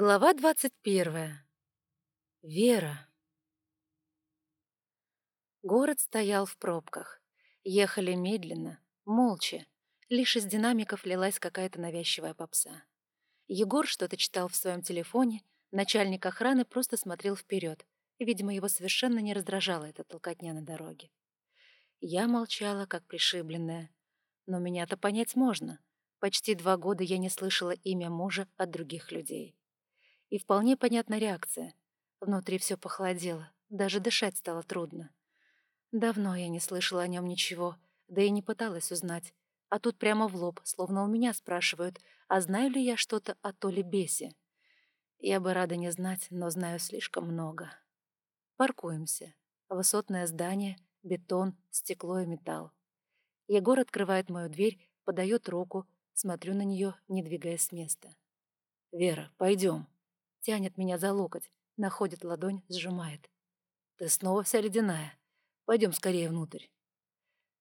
Глава двадцать первая. Вера. Город стоял в пробках. Ехали медленно, молча. Лишь из динамиков лилась какая-то навязчивая попса. Егор что-то читал в своем телефоне, начальник охраны просто смотрел вперед. Видимо, его совершенно не раздражала эта толкотня на дороге. Я молчала, как пришибленная. Но меня-то понять можно. Почти два года я не слышала имя мужа от других людей. И вполне понятна реакция. Внутри все похолодело, даже дышать стало трудно. Давно я не слышала о нем ничего, да и не пыталась узнать. А тут прямо в лоб, словно у меня спрашивают, а знаю ли я что-то о Толе Бесе. Я бы рада не знать, но знаю слишком много. Паркуемся. Высотное здание, бетон, стекло и металл. Егор открывает мою дверь, подает руку, смотрю на нее, не двигаясь с места. «Вера, пойдем», Тянет меня за локоть, находит ладонь, сжимает. «Ты снова вся ледяная. Пойдем скорее внутрь».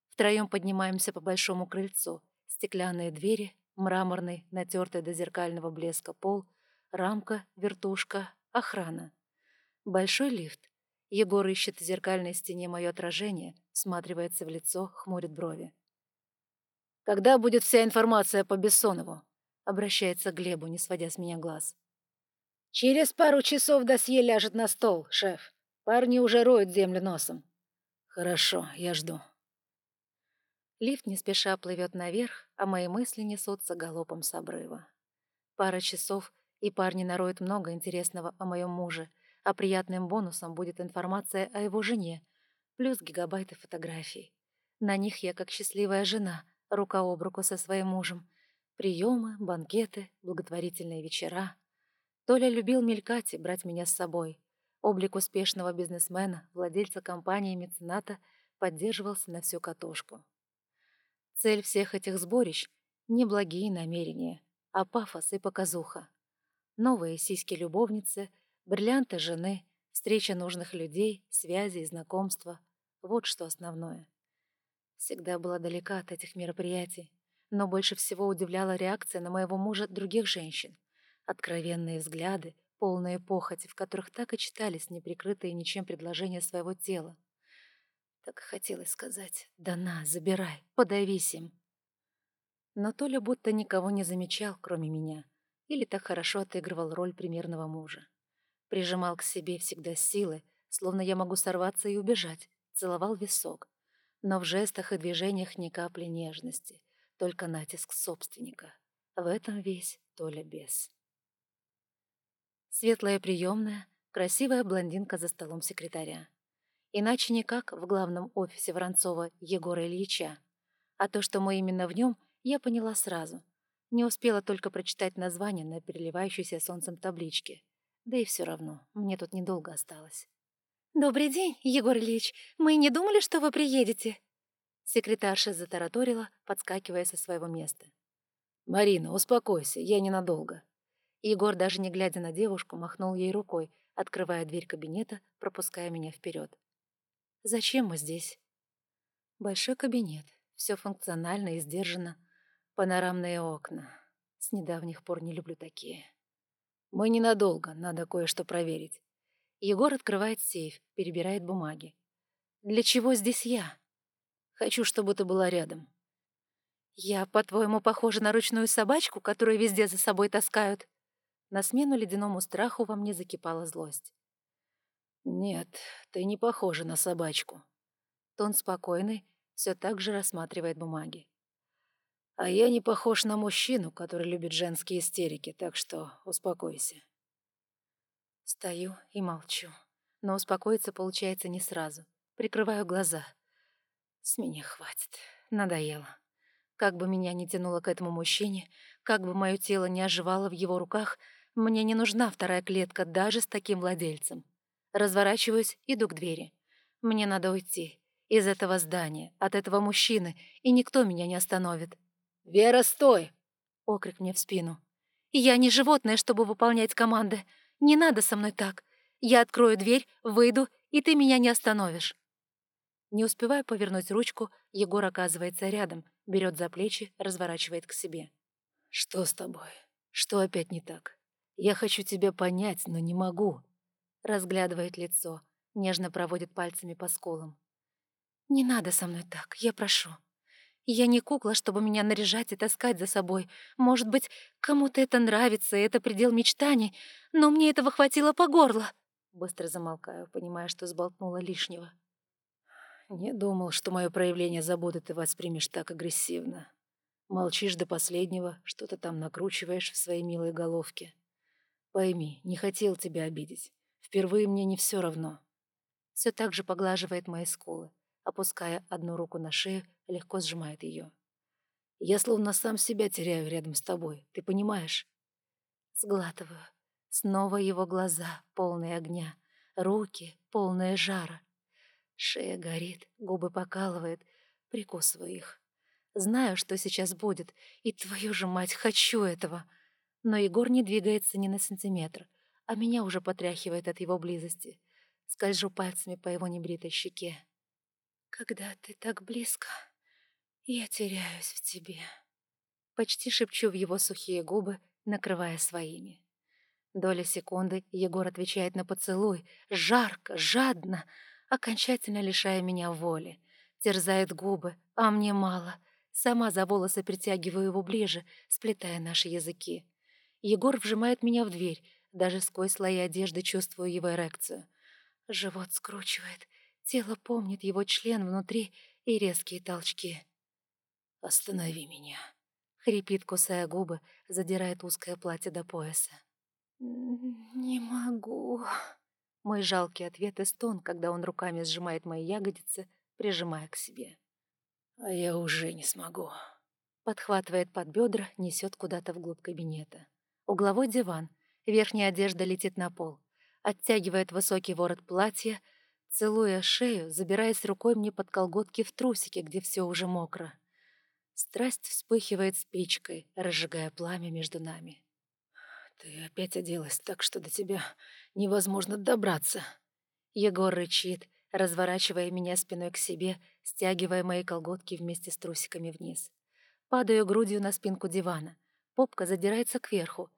Втроем поднимаемся по большому крыльцу. Стеклянные двери, мраморный, натертый до зеркального блеска пол, рамка, вертушка, охрана. Большой лифт. Егор ищет в зеркальной стене мое отражение, всматривается в лицо, хмурит брови. «Когда будет вся информация по Бессонову?» Обращается к Глебу, не сводя с меня глаз. Через пару часов досье ляжет на стол, шеф. Парни уже роют землю носом. Хорошо, я жду. Лифт не спеша плывет наверх, а мои мысли несутся галопом с обрыва. Пара часов, и парни нароют много интересного о моем муже, а приятным бонусом будет информация о его жене, плюс гигабайты фотографий. На них я как счастливая жена, рука об руку со своим мужем. Приемы, банкеты, благотворительные вечера — Толя любил мелькать и брать меня с собой. Облик успешного бизнесмена, владельца компании мецената, поддерживался на всю катушку. Цель всех этих сборищ — не благие намерения, а пафос и показуха. Новые сиськи-любовницы, бриллианты жены, встреча нужных людей, связи и знакомства — вот что основное. Всегда была далека от этих мероприятий, но больше всего удивляла реакция на моего мужа других женщин — Откровенные взгляды, полные похоти, в которых так и читались неприкрытые ничем предложения своего тела. Так хотелось сказать «Да на, забирай, подавись им». Но Толя будто никого не замечал, кроме меня, или так хорошо отыгрывал роль примерного мужа. Прижимал к себе всегда силы, словно я могу сорваться и убежать, целовал висок. Но в жестах и движениях ни капли нежности, только натиск собственника. В этом весь Толя бес. Светлая приемная, красивая блондинка за столом секретаря. Иначе никак в главном офисе Воронцова Егора Ильича. А то, что мы именно в нем, я поняла сразу. Не успела только прочитать название на переливающейся солнцем табличке. Да и все равно, мне тут недолго осталось. «Добрый день, Егор Ильич. Мы не думали, что вы приедете?» Секретарша затараторила, подскакивая со своего места. «Марина, успокойся, я ненадолго», Егор, даже не глядя на девушку, махнул ей рукой, открывая дверь кабинета, пропуская меня вперед. «Зачем мы здесь?» Большой кабинет. Все функционально и сдержанно. Панорамные окна. С недавних пор не люблю такие. Мы ненадолго, надо кое-что проверить. Егор открывает сейф, перебирает бумаги. «Для чего здесь я?» «Хочу, чтобы ты была рядом». «Я, по-твоему, похожа на ручную собачку, которую везде за собой таскают?» На смену ледяному страху во мне закипала злость. «Нет, ты не похожа на собачку». Тон спокойный, все так же рассматривает бумаги. «А я не похож на мужчину, который любит женские истерики, так что успокойся». Стою и молчу, но успокоиться получается не сразу. Прикрываю глаза. С меня хватит, надоело. Как бы меня ни тянуло к этому мужчине, как бы мое тело не оживало в его руках — мне не нужна вторая клетка даже с таким владельцем. Разворачиваюсь, иду к двери. Мне надо уйти. Из этого здания, от этого мужчины, и никто меня не остановит. «Вера, стой!» — окрик мне в спину. «Я не животное, чтобы выполнять команды. Не надо со мной так. Я открою дверь, выйду, и ты меня не остановишь». Не успеваю повернуть ручку, Егор оказывается рядом, берет за плечи, разворачивает к себе. «Что с тобой? Что опять не так?» Я хочу тебя понять, но не могу. Разглядывает лицо, нежно проводит пальцами по скулам. Не надо со мной так, я прошу. Я не кукла, чтобы меня наряжать и таскать за собой. Может быть, кому-то это нравится, и это предел мечтаний, но мне этого хватило по горло. Быстро замолкаю, понимая, что сболтнула лишнего. Не думал, что мое проявление заботы ты воспримешь так агрессивно. Молчишь до последнего, что-то там накручиваешь в своей милой головке. Пойми, не хотел тебя обидеть. Впервые мне не все равно. Все так же поглаживает мои скулы опуская одну руку на шею, легко сжимает ее. «Я словно сам себя теряю рядом с тобой, ты понимаешь?» Сглатываю. Снова его глаза, полные огня, руки, полные жара. Шея горит, губы покалывает, прикусываю их. Знаю, что сейчас будет, и твою же мать, хочу этого. Но Егор не двигается ни на сантиметр, а меня уже потряхивает от его близости. Скольжу пальцами по его небритой щеке. Когда ты так близко, я теряюсь в тебе. Почти шепчу в его сухие губы, накрывая своими. Доля секунды Егор отвечает на поцелуй, жарко, жадно, окончательно лишая меня воли. Терзает губы, а мне мало. Сама за волосы притягиваю его ближе, сплетая наши языки. Егор вжимает меня в дверь, даже сквозь слои одежды чувствую его эрекцию. Живот скручивает, Тело помнит его член внутри и резкие толчки. «Останови меня», — хрипит, кусая губы, задирает узкое платье до пояса. «Не могу». Мой жалкий ответ и стон, когда он руками сжимает мои ягодицы, прижимая к себе. «А я уже не смогу». Подхватывает под бедра, несет куда-то вглубь кабинета. Угловой диван, верхняя одежда летит на пол. Оттягивает высокий ворот платья — целуя шею, забираясь рукой мне под колготки в трусике, где все уже мокро. Страсть вспыхивает спичкой, разжигая пламя между нами. «Ты опять оделась так, что до тебя невозможно добраться». Егор рычит, разворачивая меня спиной к себе, стягивая мои колготки вместе с трусиками вниз. Падаю грудью на спинку дивана. Попка задирается кверху.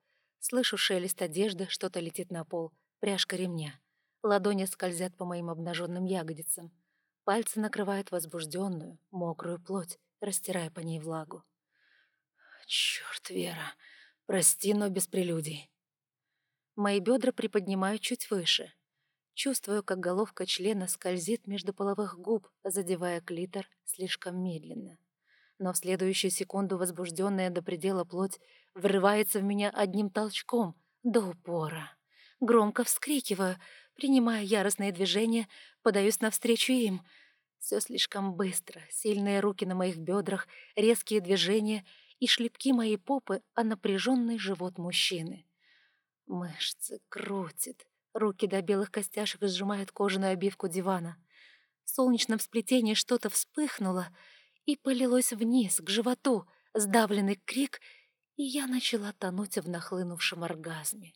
Слышу шелест одежды, что-то летит на пол, пряжка ремня. Ладони скользят по моим обнаженным ягодицам. Пальцы накрывают возбужденную, мокрую плоть, растирая по ней влагу. Черт, Вера, прости, но без прелюдий. Мои бедра приподнимаю чуть выше. Чувствую, как головка члена скользит между половых губ, задевая клитор слишком медленно. Но в следующую секунду возбужденная до предела плоть врывается в меня одним толчком до упора. Громко вскрикиваю, принимая яростные движения, подаюсь навстречу им. Все слишком быстро, сильные руки на моих бедрах, резкие движения и шлепки моей попы о напряженный живот мужчины. Мышцы крутит, руки до белых костяшек сжимают кожаную обивку дивана. В солнечном сплетении что-то вспыхнуло и полилось вниз, к животу, сдавленный крик, и я начала тонуть в нахлынувшем оргазме.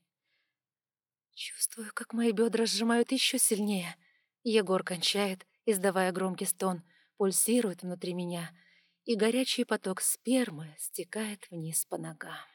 Чувствую, как мои бедра сжимают еще сильнее. Егор кончает, издавая громкий стон, пульсирует внутри меня, и горячий поток спермы стекает вниз по ногам.